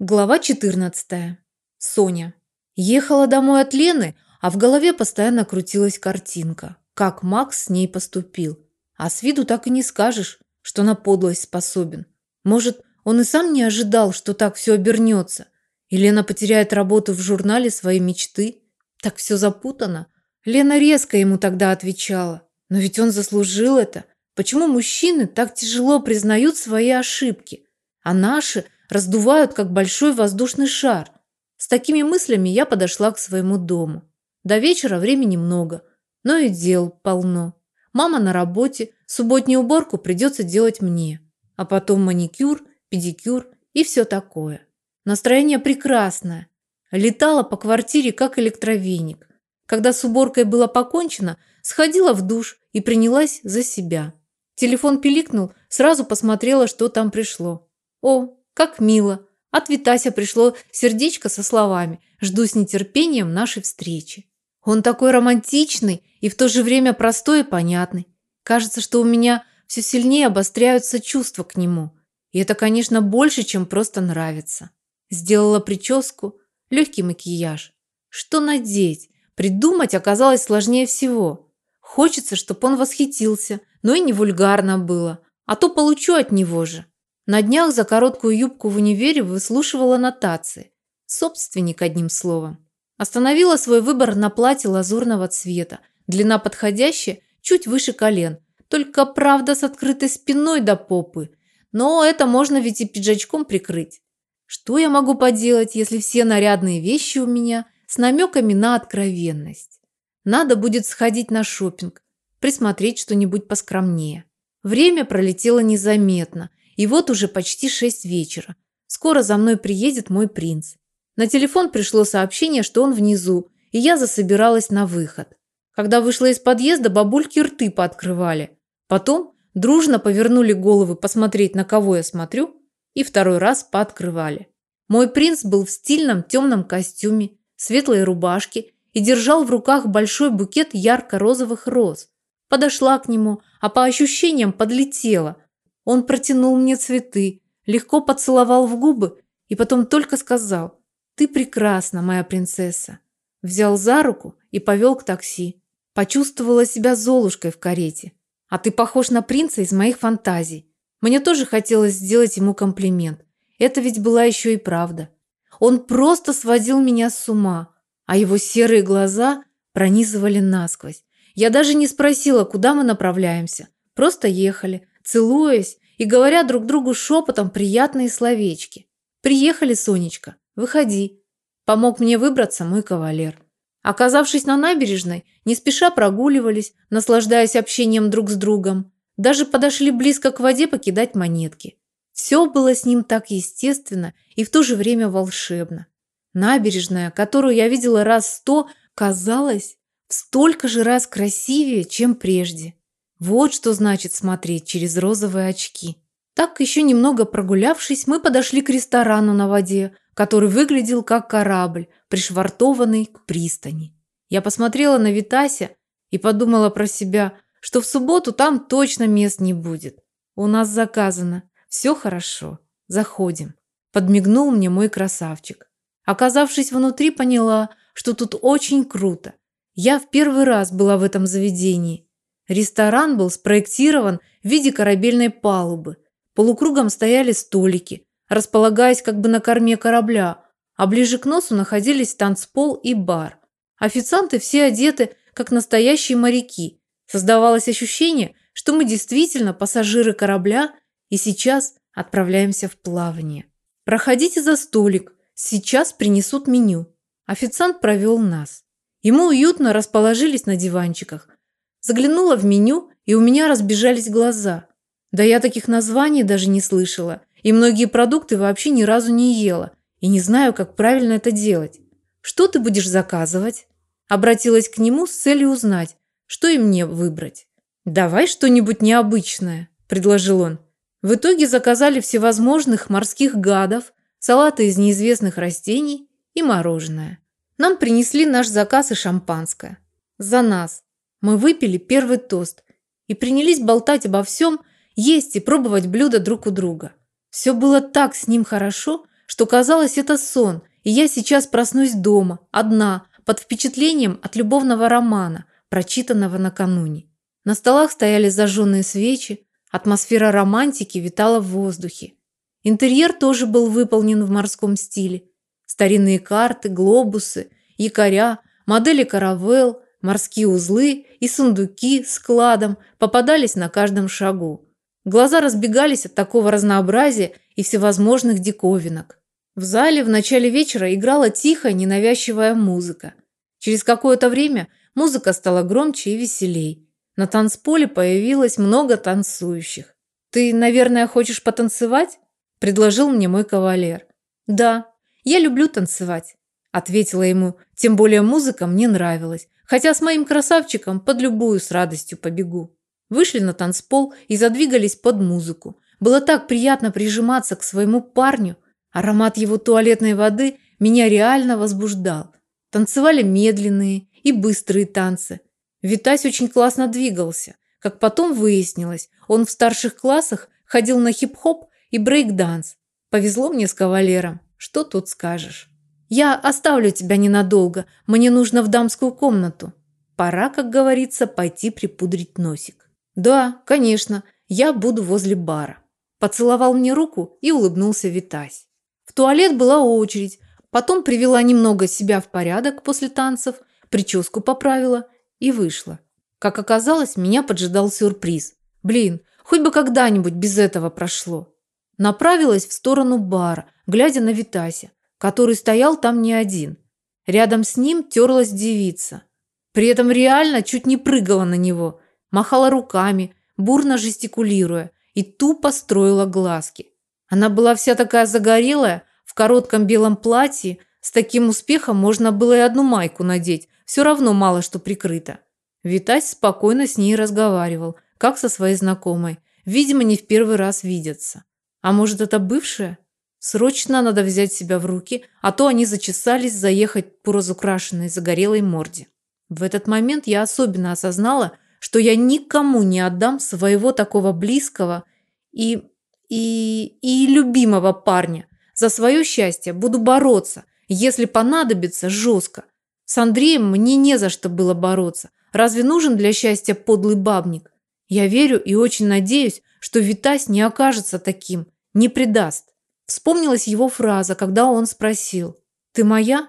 Глава 14. Соня. Ехала домой от Лены, а в голове постоянно крутилась картинка, как Макс с ней поступил. А с виду так и не скажешь, что на подлость способен. Может, он и сам не ожидал, что так все обернется. И Лена потеряет работу в журнале своей мечты. Так все запутано. Лена резко ему тогда отвечала. Но ведь он заслужил это. Почему мужчины так тяжело признают свои ошибки? А наши – раздувают, как большой воздушный шар. С такими мыслями я подошла к своему дому. До вечера времени много, но и дел полно. Мама на работе, субботнюю уборку придется делать мне. А потом маникюр, педикюр и все такое. Настроение прекрасное. Летала по квартире, как электровеник. Когда с уборкой было покончено, сходила в душ и принялась за себя. Телефон пиликнул, сразу посмотрела, что там пришло. О, как мило. От Витася пришло сердечко со словами «Жду с нетерпением нашей встречи». Он такой романтичный и в то же время простой и понятный. Кажется, что у меня все сильнее обостряются чувства к нему. И это, конечно, больше, чем просто нравится. Сделала прическу, легкий макияж. Что надеть? Придумать оказалось сложнее всего. Хочется, чтобы он восхитился, но и не вульгарно было. А то получу от него же. На днях за короткую юбку в универе выслушивала нотации. Собственник, одним словом. Остановила свой выбор на платье лазурного цвета. Длина подходящая, чуть выше колен. Только, правда, с открытой спиной до попы. Но это можно ведь и пиджачком прикрыть. Что я могу поделать, если все нарядные вещи у меня с намеками на откровенность? Надо будет сходить на шопинг, присмотреть что-нибудь поскромнее. Время пролетело незаметно. И вот уже почти шесть вечера. Скоро за мной приедет мой принц. На телефон пришло сообщение, что он внизу, и я засобиралась на выход. Когда вышла из подъезда, бабульки рты пооткрывали. Потом дружно повернули головы посмотреть, на кого я смотрю, и второй раз пооткрывали. Мой принц был в стильном темном костюме, светлой рубашке и держал в руках большой букет ярко-розовых роз. Подошла к нему, а по ощущениям подлетела – он протянул мне цветы, легко поцеловал в губы и потом только сказал «Ты прекрасна, моя принцесса». Взял за руку и повел к такси. Почувствовала себя Золушкой в карете. А ты похож на принца из моих фантазий. Мне тоже хотелось сделать ему комплимент. Это ведь была еще и правда. Он просто сводил меня с ума, а его серые глаза пронизывали насквозь. Я даже не спросила, куда мы направляемся. Просто ехали, целуясь и говоря друг другу шепотом приятные словечки. «Приехали, Сонечка, выходи». Помог мне выбраться мой кавалер. Оказавшись на набережной, не спеша прогуливались, наслаждаясь общением друг с другом. Даже подошли близко к воде покидать монетки. Все было с ним так естественно и в то же время волшебно. Набережная, которую я видела раз сто, казалась в столько же раз красивее, чем прежде. Вот что значит смотреть через розовые очки. Так, еще немного прогулявшись, мы подошли к ресторану на воде, который выглядел как корабль, пришвартованный к пристани. Я посмотрела на Витася и подумала про себя, что в субботу там точно мест не будет. У нас заказано. Все хорошо. Заходим. Подмигнул мне мой красавчик. Оказавшись внутри, поняла, что тут очень круто. Я в первый раз была в этом заведении Ресторан был спроектирован в виде корабельной палубы. Полукругом стояли столики, располагаясь как бы на корме корабля, а ближе к носу находились танцпол и бар. Официанты все одеты, как настоящие моряки. Создавалось ощущение, что мы действительно пассажиры корабля и сейчас отправляемся в плавание. Проходите за столик, сейчас принесут меню. Официант провел нас. И уютно расположились на диванчиках, Заглянула в меню, и у меня разбежались глаза. Да я таких названий даже не слышала, и многие продукты вообще ни разу не ела, и не знаю, как правильно это делать. Что ты будешь заказывать? Обратилась к нему с целью узнать, что и мне выбрать. Давай что-нибудь необычное, предложил он. В итоге заказали всевозможных морских гадов, салаты из неизвестных растений и мороженое. Нам принесли наш заказ и шампанское. За нас. Мы выпили первый тост и принялись болтать обо всем, есть и пробовать блюда друг у друга. Все было так с ним хорошо, что казалось это сон, и я сейчас проснусь дома, одна, под впечатлением от любовного романа, прочитанного накануне. На столах стояли зажженные свечи, атмосфера романтики витала в воздухе. Интерьер тоже был выполнен в морском стиле. Старинные карты, глобусы, якоря, модели каравелл, морские узлы и сундуки с кладом попадались на каждом шагу. Глаза разбегались от такого разнообразия и всевозможных диковинок. В зале в начале вечера играла тихая, ненавязчивая музыка. Через какое-то время музыка стала громче и веселей. На танцполе появилось много танцующих. «Ты, наверное, хочешь потанцевать?» – предложил мне мой кавалер. «Да, я люблю танцевать», – ответила ему. «Тем более музыка мне нравилась, хотя с моим красавчиком под любую с радостью побегу». Вышли на танцпол и задвигались под музыку. Было так приятно прижиматься к своему парню. Аромат его туалетной воды меня реально возбуждал. Танцевали медленные и быстрые танцы. Витась очень классно двигался. Как потом выяснилось, он в старших классах ходил на хип-хоп и брейк-данс. Повезло мне с кавалером. Что тут скажешь? Я оставлю тебя ненадолго. Мне нужно в дамскую комнату. Пора, как говорится, пойти припудрить носик. Да, конечно, я буду возле бара. Поцеловал мне руку и улыбнулся Витась. В туалет была очередь. Потом привела немного себя в порядок после танцев, прическу поправила и вышла. Как оказалось, меня поджидал сюрприз. Блин, хоть бы когда-нибудь без этого прошло. Направилась в сторону бара, глядя на Витася, который стоял там не один. Рядом с ним терлась девица. При этом реально чуть не прыгала на него, махала руками, бурно жестикулируя и тупо строила глазки. Она была вся такая загорелая, в коротком белом платье, с таким успехом можно было и одну майку надеть, все равно мало что прикрыто. Витась спокойно с ней разговаривал, как со своей знакомой. Видимо, не в первый раз видятся. А может, это бывшая? Срочно надо взять себя в руки, а то они зачесались заехать по разукрашенной загорелой морде. В этот момент я особенно осознала, что я никому не отдам своего такого близкого и, и, и любимого парня. За свое счастье буду бороться, если понадобится, жестко. С Андреем мне не за что было бороться. Разве нужен для счастья подлый бабник? Я верю и очень надеюсь, что Витась не окажется таким, не предаст. Вспомнилась его фраза, когда он спросил «Ты моя?»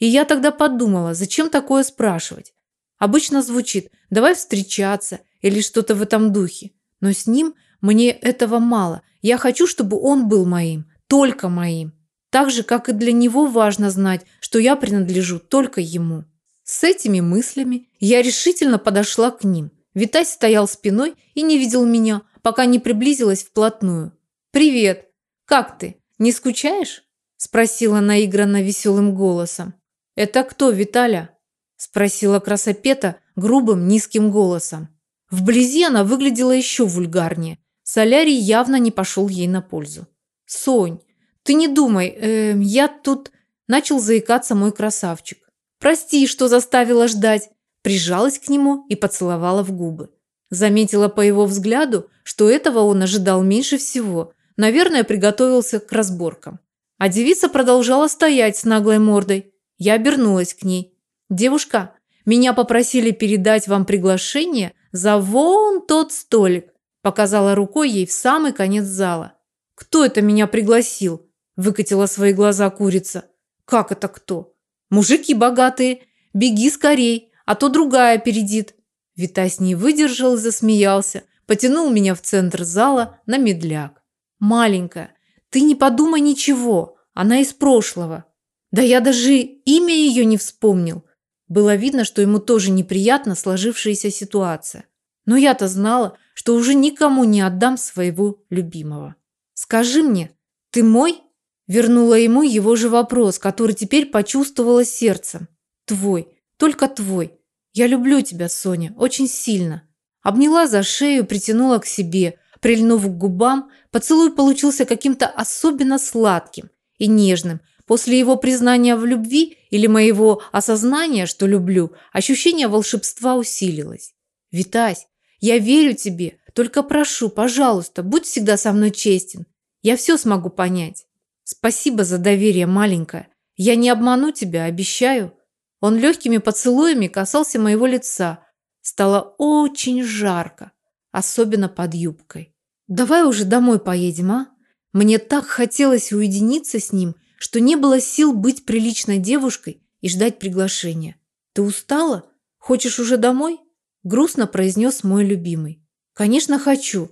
И я тогда подумала, зачем такое спрашивать? Обычно звучит «давай встречаться» или что-то в этом духе. Но с ним мне этого мало. Я хочу, чтобы он был моим, только моим. Так же, как и для него важно знать, что я принадлежу только ему. С этими мыслями я решительно подошла к ним. Витась стоял спиной и не видел меня, пока не приблизилась вплотную. «Привет! Как ты? Не скучаешь?» – спросила наигранно веселым голосом. «Это кто, Виталя?» – спросила красопета грубым низким голосом. Вблизи она выглядела еще вульгарнее. Солярий явно не пошел ей на пользу. «Сонь, ты не думай, э, я тут...» – начал заикаться мой красавчик. «Прости, что заставила ждать!» Прижалась к нему и поцеловала в губы. Заметила по его взгляду, что этого он ожидал меньше всего. Наверное, приготовился к разборкам. А девица продолжала стоять с наглой мордой. Я обернулась к ней. «Девушка, меня попросили передать вам приглашение за вон тот столик», показала рукой ей в самый конец зала. «Кто это меня пригласил?» выкатила свои глаза курица. «Как это кто?» «Мужики богатые. Беги скорей, а то другая передит. Витась не выдержал и засмеялся, потянул меня в центр зала на медляк. «Маленькая, ты не подумай ничего, она из прошлого». Да я даже имя ее не вспомнил. Было видно, что ему тоже неприятна сложившаяся ситуация. Но я-то знала, что уже никому не отдам своего любимого. «Скажи мне, ты мой?» Вернула ему его же вопрос, который теперь почувствовала сердцем. «Твой, только твой. «Я люблю тебя, Соня, очень сильно». Обняла за шею, притянула к себе, прильнув к губам, поцелуй получился каким-то особенно сладким и нежным. После его признания в любви или моего осознания, что люблю, ощущение волшебства усилилось. «Витась, я верю тебе, только прошу, пожалуйста, будь всегда со мной честен. Я все смогу понять». Спасибо за доверие, маленькая. Я не обману тебя, обещаю. Он легкими поцелуями касался моего лица. Стало очень жарко, особенно под юбкой. Давай уже домой поедем, а? Мне так хотелось уединиться с ним, что не было сил быть приличной девушкой и ждать приглашения. Ты устала? Хочешь уже домой? Грустно произнес мой любимый. Конечно, хочу,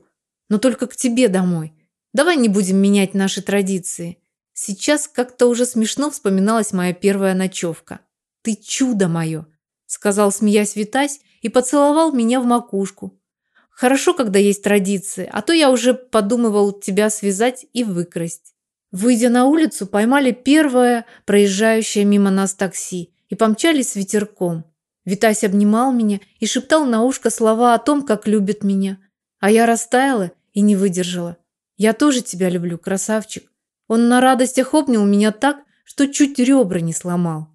но только к тебе домой. Давай не будем менять наши традиции. Сейчас как-то уже смешно вспоминалась моя первая ночевка. «Ты чудо мое!» – сказал, смеясь Витась, и поцеловал меня в макушку. «Хорошо, когда есть традиции, а то я уже подумывал тебя связать и выкрасть». Выйдя на улицу, поймали первое проезжающее мимо нас такси и помчались с ветерком. Витась обнимал меня и шептал на ушко слова о том, как любит меня. А я растаяла и не выдержала. «Я тоже тебя люблю, красавчик». Он на радостях обнял меня так, что чуть ребра не сломал.